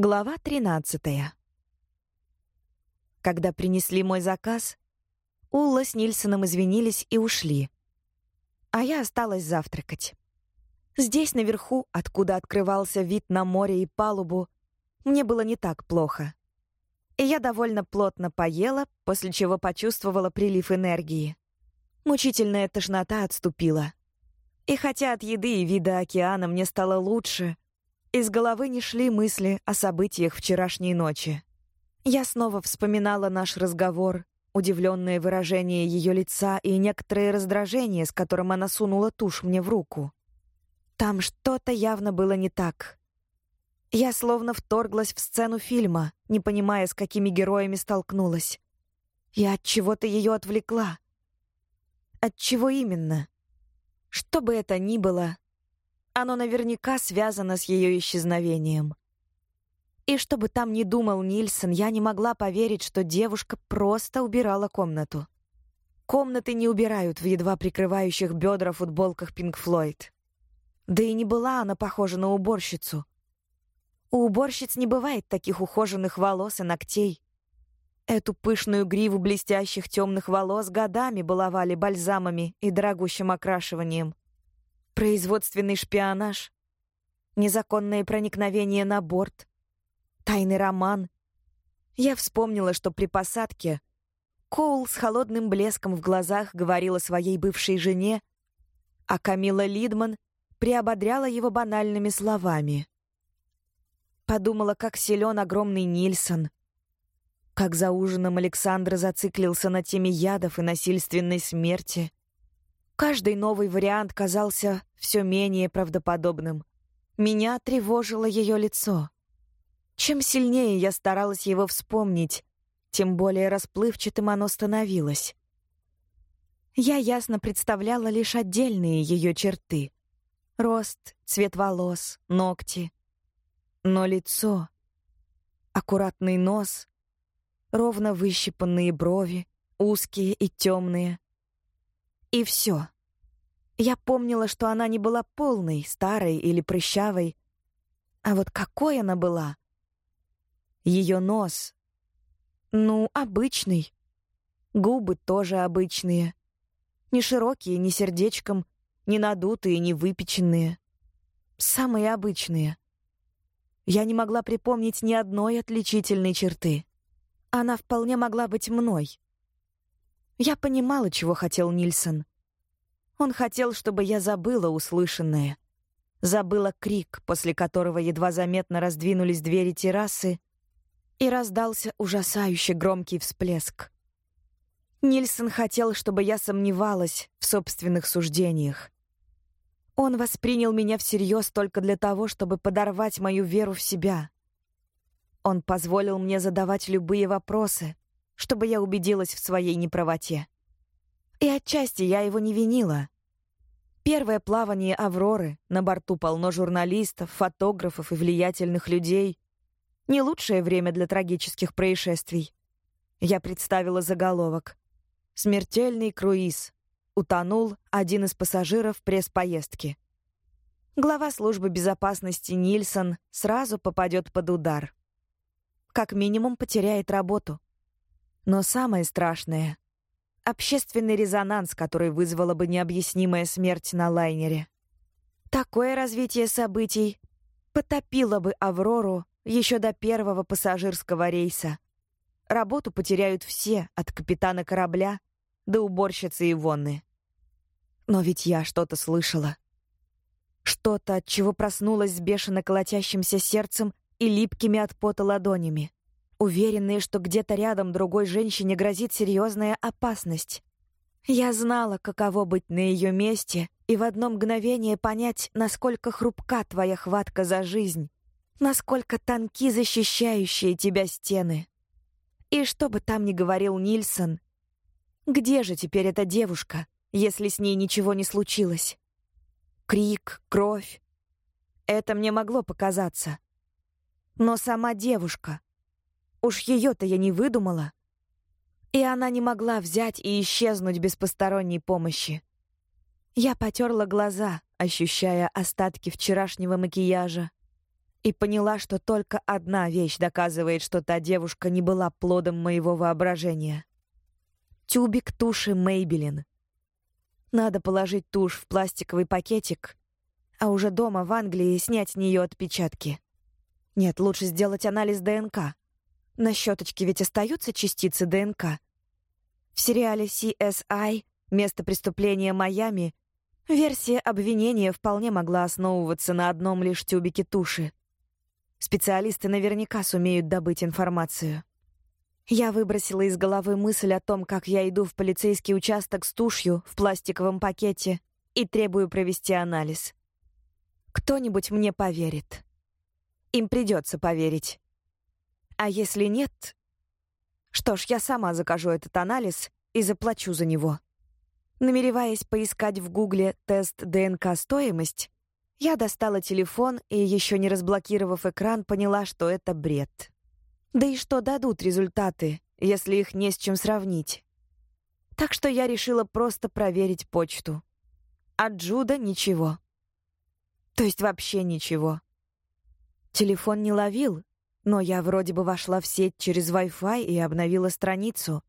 Глава 13. Когда принесли мой заказ, Улла с Нильсоном извинились и ушли. А я осталась завтракать. Здесь, наверху, откуда открывался вид на море и палубу, мне было не так плохо. И я довольно плотно поела, после чего почувствовала прилив энергии. Мучительная тошнота отступила. И хотя от еды и вида океана мне стало лучше — из головы не шли мысли о событиях вчерашней ночи. Я снова вспоминала наш разговор, удивленное выражение ее лица и некоторое раздражение, с которым она сунула тушь мне в руку. Там что-то явно было не так. Я словно вторглась в сцену фильма, не понимая, с какими героями столкнулась. Я от чего-то ее отвлекла. От чего именно? Что бы это ни было, оно наверняка связано с ее исчезновением. И что бы там ни думал Нильсон, я не могла поверить, что девушка просто убирала комнату. Комнаты не убирают в едва прикрывающих бедра футболках Пинк Флойд. Да и не была она похожа на уборщицу. У уборщиц не бывает таких ухоженных волос и ногтей. Эту пышную гриву блестящих темных волос годами баловали бальзамами и дорогущим окрашиванием. Производственный шпионаж, незаконное проникновение на борт, тайный роман. Я вспомнила, что при посадке Коул с холодным блеском в глазах говорила своей бывшей жене, а Камила Лидман приободряла его банальными словами. Подумала, как силен огромный Нильсон, как за ужином Александр зациклился на теме ядов и насильственной смерти — Каждый новый вариант казался все менее правдоподобным. Меня тревожило ее лицо. Чем сильнее я старалась его вспомнить, тем более расплывчатым оно становилось. Я ясно представляла лишь отдельные ее черты. Рост, цвет волос, ногти. Но лицо, аккуратный нос, ровно выщипанные брови, узкие и темные — и все. Я помнила, что она не была полной, старой или прыщавой. А вот какой она была? Ее нос. Ну, обычный. Губы тоже обычные. Не широкие, не сердечком, не надутые, не выпеченные. Самые обычные. Я не могла припомнить ни одной отличительной черты. Она вполне могла быть мной. Я понимала, чего хотел Нильсон. Он хотел, чтобы я забыла услышанное. Забыла крик, после которого едва заметно раздвинулись двери террасы, и раздался ужасающе громкий всплеск. Нильсон хотел, чтобы я сомневалась в собственных суждениях. Он воспринял меня всерьез только для того, чтобы подорвать мою веру в себя. Он позволил мне задавать любые вопросы, чтобы я убедилась в своей неправоте. И отчасти я его не винила. Первое плавание «Авроры», на борту полно журналистов, фотографов и влиятельных людей. Не лучшее время для трагических происшествий. Я представила заголовок. «Смертельный круиз. Утонул один из пассажиров пресс-поездки». Глава службы безопасности Нильсон сразу попадет под удар. Как минимум потеряет работу. Но самое страшное — общественный резонанс, который вызвала бы необъяснимая смерть на лайнере. Такое развитие событий потопило бы «Аврору» еще до первого пассажирского рейса. Работу потеряют все, от капитана корабля до уборщицы Ивонны. Но ведь я что-то слышала. Что-то, от чего проснулась с бешено колотящимся сердцем и липкими от пота ладонями уверенные, что где-то рядом другой женщине грозит серьезная опасность. Я знала, каково быть на ее месте и в одно мгновение понять, насколько хрупка твоя хватка за жизнь, насколько тонки защищающие тебя стены. И что бы там ни говорил Нильсон, где же теперь эта девушка, если с ней ничего не случилось? Крик, кровь. Это мне могло показаться. Но сама девушка — Уж ее-то я не выдумала. И она не могла взять и исчезнуть без посторонней помощи. Я потерла глаза, ощущая остатки вчерашнего макияжа. И поняла, что только одна вещь доказывает, что та девушка не была плодом моего воображения. Тюбик туши Мейбелин. Надо положить тушь в пластиковый пакетик, а уже дома в Англии снять с нее отпечатки. Нет, лучше сделать анализ ДНК. На щеточке ведь остаются частицы ДНК. В сериале CSI «Место преступления Майами» версия обвинения вполне могла основываться на одном лишь тюбике туши. Специалисты наверняка сумеют добыть информацию. Я выбросила из головы мысль о том, как я иду в полицейский участок с тушью в пластиковом пакете и требую провести анализ. Кто-нибудь мне поверит. Им придется поверить. А если нет... Что ж, я сама закажу этот анализ и заплачу за него. Намереваясь поискать в Гугле тест ДНК-стоимость, я достала телефон и, еще не разблокировав экран, поняла, что это бред. Да и что дадут результаты, если их не с чем сравнить? Так что я решила просто проверить почту. От Джуда ничего. То есть вообще ничего. Телефон не ловил, но я вроде бы вошла в сеть через Wi-Fi и обновила страницу.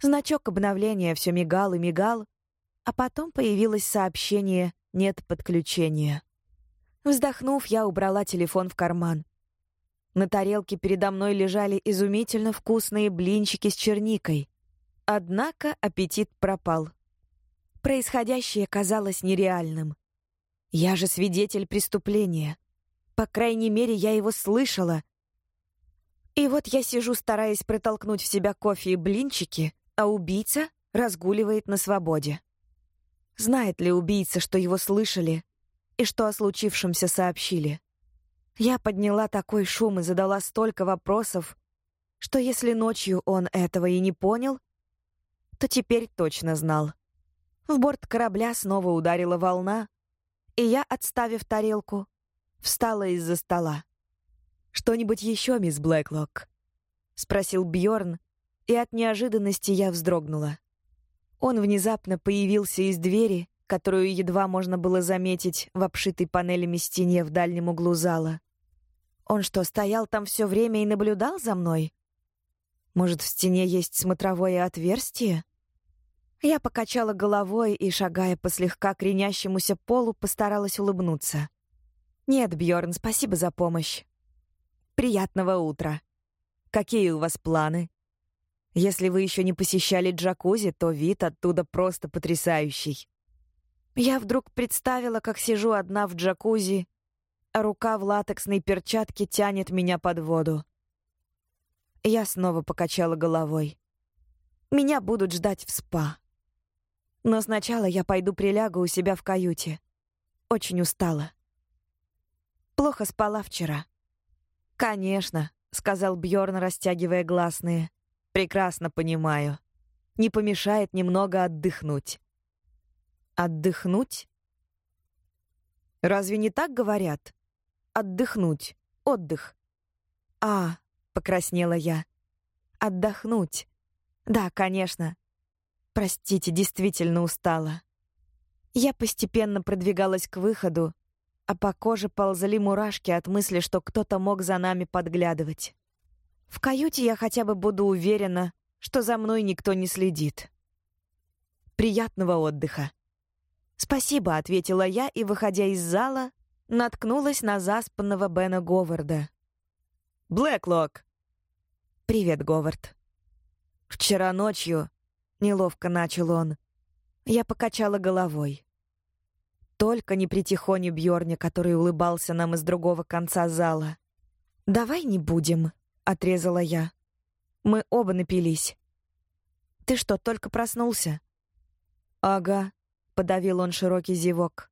Значок обновления все мигал и мигал, а потом появилось сообщение «нет подключения». Вздохнув, я убрала телефон в карман. На тарелке передо мной лежали изумительно вкусные блинчики с черникой. Однако аппетит пропал. Происходящее казалось нереальным. Я же свидетель преступления. По крайней мере, я его слышала. И вот я сижу, стараясь протолкнуть в себя кофе и блинчики, а убийца разгуливает на свободе. Знает ли убийца, что его слышали и что о случившемся сообщили? Я подняла такой шум и задала столько вопросов, что если ночью он этого и не понял, то теперь точно знал. В борт корабля снова ударила волна, и я, отставив тарелку, встала из-за стола. «Что-нибудь еще, мисс Блэклок?» — спросил Бьорн, и от неожиданности я вздрогнула. Он внезапно появился из двери, которую едва можно было заметить в обшитой панелями стене в дальнем углу зала. Он что, стоял там все время и наблюдал за мной? Может, в стене есть смотровое отверстие? Я покачала головой и, шагая по слегка кренящемуся полу, постаралась улыбнуться. «Нет, Бьорн, спасибо за помощь. Приятного утра. Какие у вас планы? Если вы еще не посещали джакузи, то вид оттуда просто потрясающий». Я вдруг представила, как сижу одна в джакузи а рука в латексной перчатке тянет меня под воду. Я снова покачала головой. Меня будут ждать в спа. Но сначала я пойду прилягу у себя в каюте. Очень устала. Плохо спала вчера. Конечно, сказал Бьорн, растягивая гласные. Прекрасно понимаю. Не помешает немного отдохнуть. Отдохнуть? Разве не так говорят? отдохнуть. Отдых. А, покраснела я. Отдохнуть. Да, конечно. Простите, действительно устала. Я постепенно продвигалась к выходу, а по коже ползали мурашки от мысли, что кто-то мог за нами подглядывать. В каюте я хотя бы буду уверена, что за мной никто не следит. Приятного отдыха. «Спасибо», — ответила я и, выходя из зала, наткнулась на заспанного Бена Говарда. «Блэклок!» «Привет, Говард». «Вчера ночью...» — неловко начал он. Я покачала головой. Только не при Тихоне Бьорне, который улыбался нам из другого конца зала. «Давай не будем», — отрезала я. Мы оба напились. «Ты что, только проснулся?» «Ага», — подавил он широкий зевок.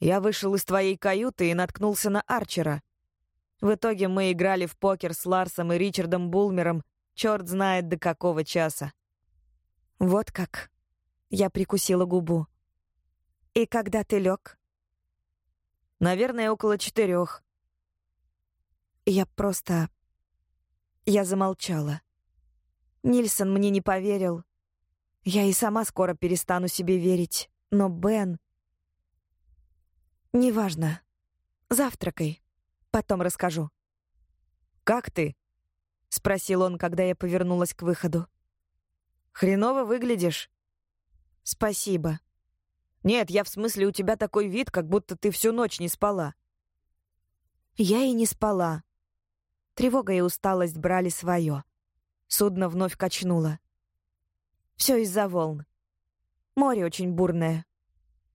Я вышел из твоей каюты и наткнулся на Арчера. В итоге мы играли в покер с Ларсом и Ричардом Булмером, черт знает до какого часа. Вот как. Я прикусила губу. И когда ты лег? Наверное, около четырех. Я просто... Я замолчала. Нильсон мне не поверил. Я и сама скоро перестану себе верить. Но Бен... «Неважно. Завтракай», — Потом расскажу. «Как ты?» — спросил он, когда я повернулась к выходу. «Хреново выглядишь». «Спасибо». «Нет, я в смысле, у тебя такой вид, как будто ты всю ночь не спала». Я и не спала. Тревога и усталость брали свое. Судно вновь качнуло. Все из-за волн. Море очень бурное.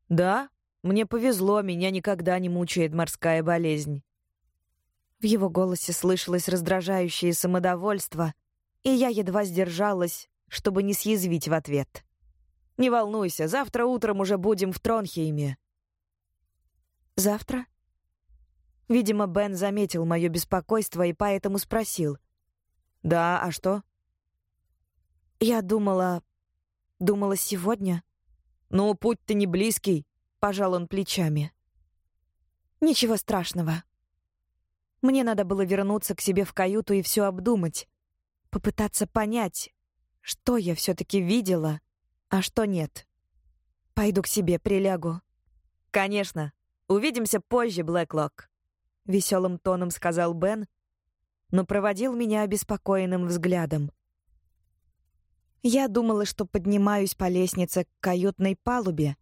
«Да? Мне повезло, меня никогда не мучает морская болезнь». В его голосе слышалось раздражающее самодовольство, и я едва сдержалась, чтобы не съязвить в ответ. «Не волнуйся, завтра утром уже будем в Тронхейме». «Завтра?» Видимо, Бен заметил мое беспокойство и поэтому спросил. «Да, а что?» «Я думала... думала сегодня». «Ну, путь-то не близкий», — пожал он плечами. «Ничего страшного. Мне надо было вернуться к себе в каюту и все обдумать, попытаться понять, что я все-таки видела, а что нет. Пойду к себе, прилягу. Конечно. Увидимся позже, Блэклок. Веселым тоном сказал Бен, но проводил меня обеспокоенным взглядом. Я думала, что поднимаюсь по лестнице к каютной палубе,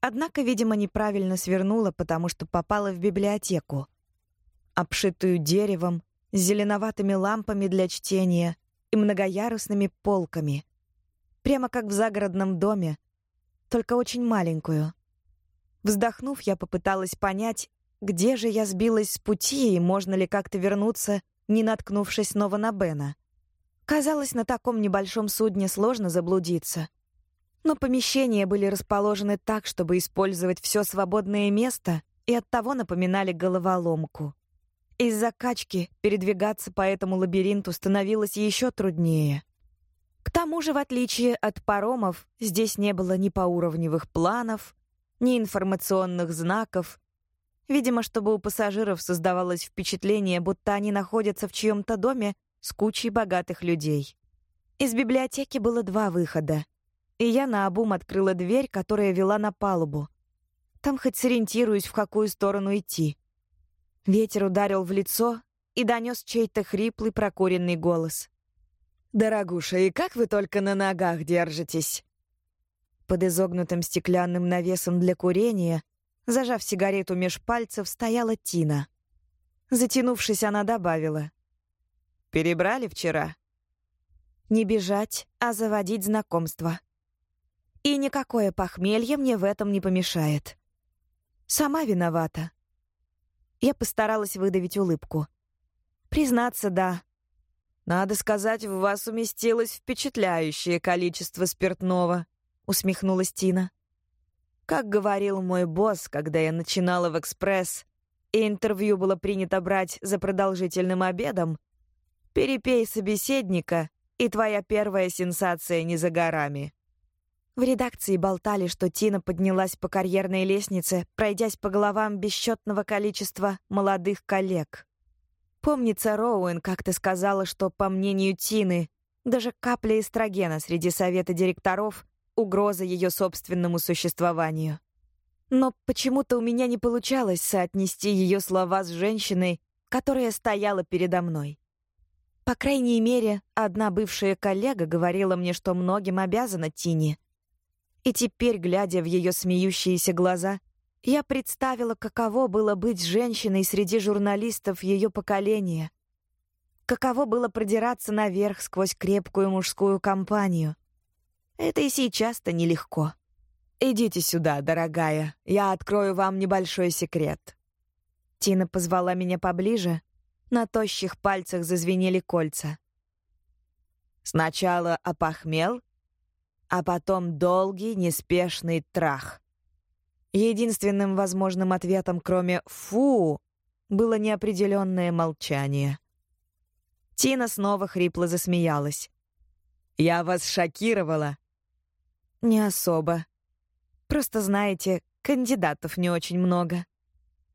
однако, видимо, неправильно свернула, потому что попала в библиотеку обшитую деревом, с зеленоватыми лампами для чтения и многоярусными полками. Прямо как в загородном доме, только очень маленькую. Вздохнув, я попыталась понять, где же я сбилась с пути и можно ли как-то вернуться, не наткнувшись снова на Бена. Казалось, на таком небольшом судне сложно заблудиться. Но помещения были расположены так, чтобы использовать все свободное место, и оттого напоминали головоломку. Из-за качки передвигаться по этому лабиринту становилось еще труднее. К тому же, в отличие от паромов, здесь не было ни поуровневых планов, ни информационных знаков. Видимо, чтобы у пассажиров создавалось впечатление, будто они находятся в чьем-то доме с кучей богатых людей. Из библиотеки было два выхода, и я наобум открыла дверь, которая вела на палубу. Там хоть сориентируюсь, в какую сторону идти. Ветер ударил в лицо и донес чей-то хриплый прокуренный голос. «Дорогуша, и как вы только на ногах держитесь?» Под изогнутым стеклянным навесом для курения, зажав сигарету меж пальцев, стояла Тина. Затянувшись, она добавила. «Перебрали вчера?» «Не бежать, а заводить знакомство. И никакое похмелье мне в этом не помешает. Сама виновата. Я постаралась выдавить улыбку. Признаться, да. Надо сказать, в вас уместилось впечатляющее количество спиртного, усмехнулась Тина. Как говорил мой босс, когда я начинала в «Экспресс», и интервью было принято брать за продолжительным обедом, перепей собеседника, и твоя первая сенсация не за горами. В редакции болтали, что Тина поднялась по карьерной лестнице, пройдясь по головам бесчетного количества молодых коллег. Помнится, Роуэн как-то сказала, что, по мнению Тины, даже капля эстрогена среди совета директоров — угроза ее собственному существованию. Но почему-то у меня не получалось соотнести ее слова с женщиной, которая стояла передо мной. По крайней мере, одна бывшая коллега говорила мне, что многим обязана Тине — и теперь, глядя в ее смеющиеся глаза, я представила, каково было быть женщиной среди журналистов ее поколения. Каково было продираться наверх сквозь крепкую мужскую компанию. Это и сейчас-то нелегко. «Идите сюда, дорогая, я открою вам небольшой секрет». Тина позвала меня поближе, на тощих пальцах зазвенели кольца. «Сначала опохмел, а потом долгий, неспешный трах. Единственным возможным ответом, кроме «фу», было неопределенное молчание. Тина снова хрипло засмеялась. «Я вас шокировала?» «Не особо. Просто, знаете, кандидатов не очень много».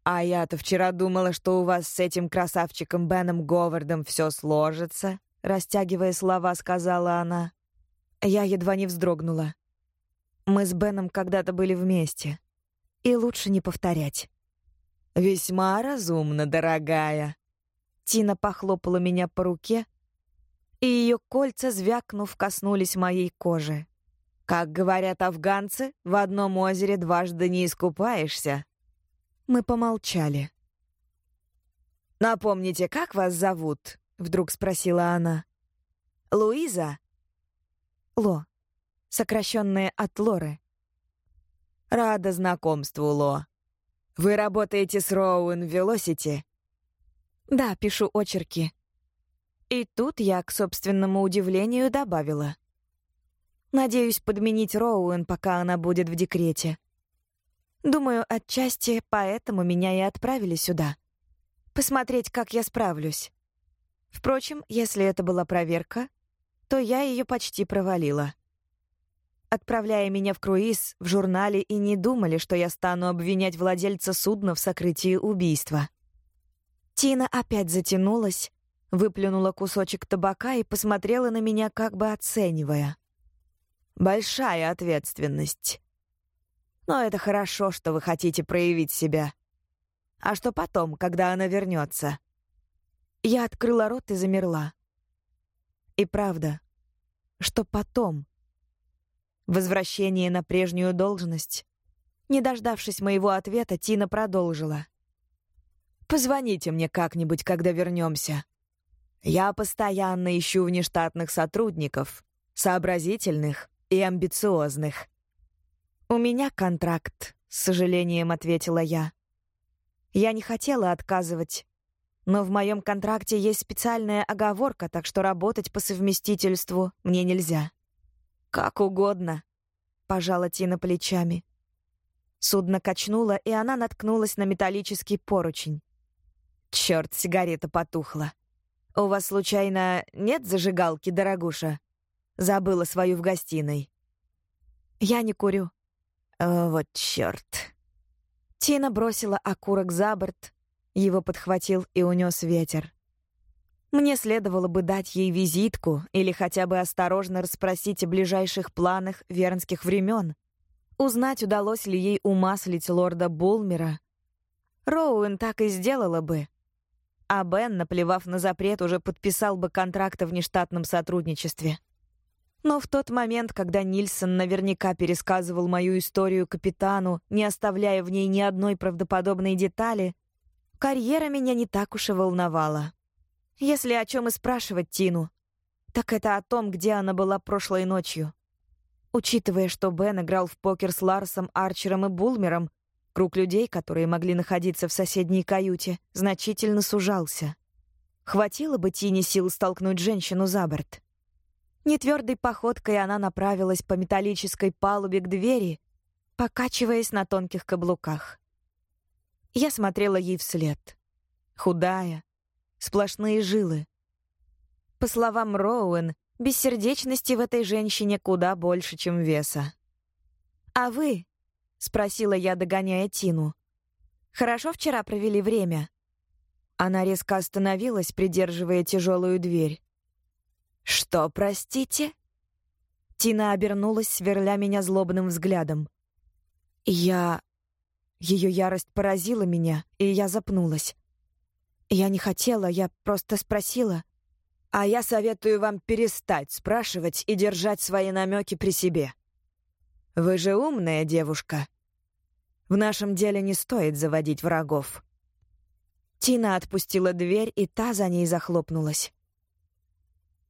«А я-то вчера думала, что у вас с этим красавчиком Беном Говардом все сложится», растягивая слова, сказала она. Я едва не вздрогнула. Мы с Беном когда-то были вместе. И лучше не повторять. «Весьма разумно, дорогая». Тина похлопала меня по руке, и ее кольца, звякнув, коснулись моей кожи. «Как говорят афганцы, в одном озере дважды не искупаешься». Мы помолчали. «Напомните, как вас зовут?» — вдруг спросила она. «Луиза?» «Ло», сокращенное от Лоры. «Рада знакомству, Ло. Вы работаете с Роуэн Велосити?» «Да, пишу очерки». И тут я, к собственному удивлению, добавила. «Надеюсь подменить Роуэн, пока она будет в декрете. Думаю, отчасти поэтому меня и отправили сюда. Посмотреть, как я справлюсь. Впрочем, если это была проверка, то я ее почти провалила. Отправляя меня в круиз, в журнале и не думали, что я стану обвинять владельца судна в сокрытии убийства. Тина опять затянулась, выплюнула кусочек табака и посмотрела на меня, как бы оценивая. «Большая ответственность. Но это хорошо, что вы хотите проявить себя. А что потом, когда она вернется?» Я открыла рот и замерла. И правда, что потом? Возвращение на прежнюю должность. Не дождавшись моего ответа, Тина продолжила. «Позвоните мне как-нибудь, когда вернемся. Я постоянно ищу внештатных сотрудников, сообразительных и амбициозных». «У меня контракт», — с сожалением ответила я. Я не хотела отказывать, но в моем контракте есть специальная оговорка, так что работать по совместительству мне нельзя. «Как угодно», — пожала Тина плечами. Судно качнуло, и она наткнулась на металлический поручень. Черт, сигарета потухла. У вас, случайно, нет зажигалки, дорогуша? Забыла свою в гостиной. Я не курю. О, вот черт. Тина бросила окурок за борт, его подхватил и унес ветер. Мне следовало бы дать ей визитку или хотя бы осторожно расспросить о ближайших планах вернских времен. Узнать, удалось ли ей умаслить лорда Булмера. Роуэн так и сделала бы. А Бен, наплевав на запрет, уже подписал бы контракт о внештатном сотрудничестве. Но в тот момент, когда Нильсон наверняка пересказывал мою историю капитану, не оставляя в ней ни одной правдоподобной детали, карьера меня не так уж и волновала. Если о чем и спрашивать Тину, так это о том, где она была прошлой ночью. Учитывая, что Бен играл в покер с Ларсом, Арчером и Булмером, круг людей, которые могли находиться в соседней каюте, значительно сужался. Хватило бы Тине сил столкнуть женщину за борт. Нетвердой походкой она направилась по металлической палубе к двери, покачиваясь на тонких каблуках. Я смотрела ей вслед. Худая, сплошные жилы. По словам Роуэн, бессердечности в этой женщине куда больше, чем веса. «А вы?» — спросила я, догоняя Тину. «Хорошо вчера провели время?» Она резко остановилась, придерживая тяжелую дверь. «Что, простите?» Тина обернулась, сверля меня злобным взглядом. «Я...» Ее ярость поразила меня, и я запнулась. Я не хотела, я просто спросила. А я советую вам перестать спрашивать и держать свои намеки при себе. Вы же умная девушка. В нашем деле не стоит заводить врагов. Тина отпустила дверь, и та за ней захлопнулась.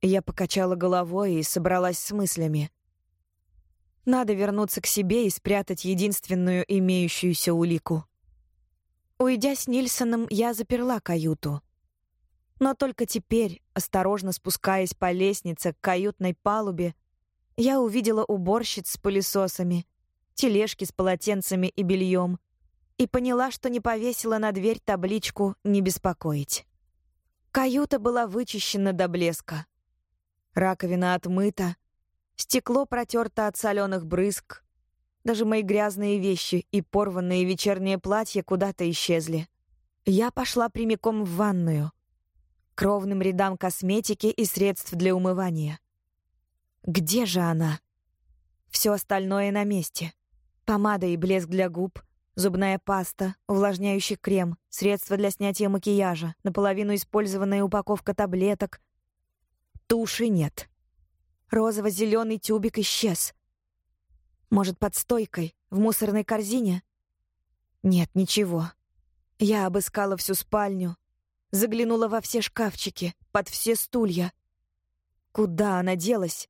Я покачала головой и собралась с мыслями. Надо вернуться к себе и спрятать единственную имеющуюся улику. Уйдя с Нильсоном, я заперла каюту. Но только теперь, осторожно спускаясь по лестнице к каютной палубе, я увидела уборщиц с пылесосами, тележки с полотенцами и бельем и поняла, что не повесила на дверь табличку «Не беспокоить». Каюта была вычищена до блеска. Раковина отмыта, стекло протерто от соленых брызг, даже мои грязные вещи и порванные вечерние платья куда-то исчезли. Я пошла прямиком в ванную. К ровным рядам косметики и средств для умывания. Где же она? Все остальное на месте. Помада и блеск для губ, Зубная паста, увлажняющий крем, средство для снятия макияжа, наполовину использованная упаковка таблеток. Туши нет. Розово-зеленый тюбик исчез. Может, под стойкой, в мусорной корзине? Нет, ничего. Я обыскала всю спальню, заглянула во все шкафчики, под все стулья. Куда она делась?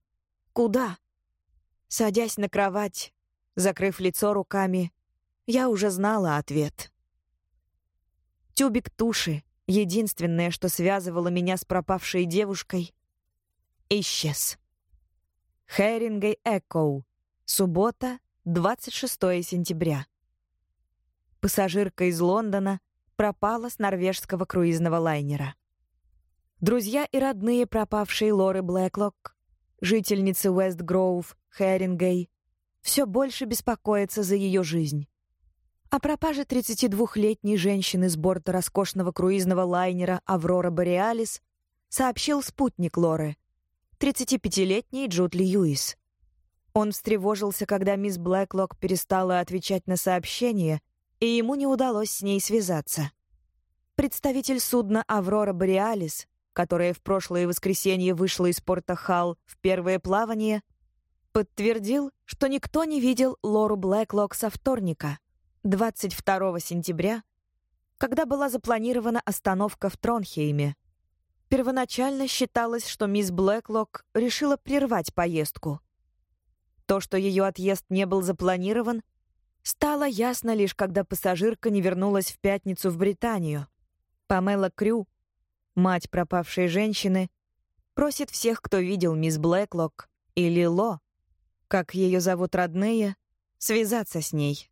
Куда? Садясь на кровать, закрыв лицо руками, я уже знала ответ. Тюбик туши, единственное, что связывало меня с пропавшей девушкой, исчез. Хэрингей Экоу. Суббота, 26 сентября. Пассажирка из Лондона пропала с норвежского круизного лайнера. Друзья и родные пропавшей Лоры Блэклок, жительницы Уэст-Гроув, Хэрингей, все больше беспокоятся за ее жизнь. О пропаже 32-летней женщины с борта роскошного круизного лайнера «Аврора Бореалис» сообщил спутник Лоры, 35-летний Джуд Льюис. Он встревожился, когда мисс Блэклок перестала отвечать на сообщения, и ему не удалось с ней связаться. Представитель судна «Аврора Бореалис», которое в прошлое воскресенье вышло из порта Халл в первое плавание, подтвердил, что никто не видел Лору Блэклок со вторника — 22 сентября, когда была запланирована остановка в Тронхейме. Первоначально считалось, что мисс Блэклок решила прервать поездку. То, что ее отъезд не был запланирован, стало ясно лишь когда пассажирка не вернулась в пятницу в Британию. Памела Крю, мать пропавшей женщины, просит всех, кто видел мисс Блэклок или Ло, как ее зовут родные, связаться с ней.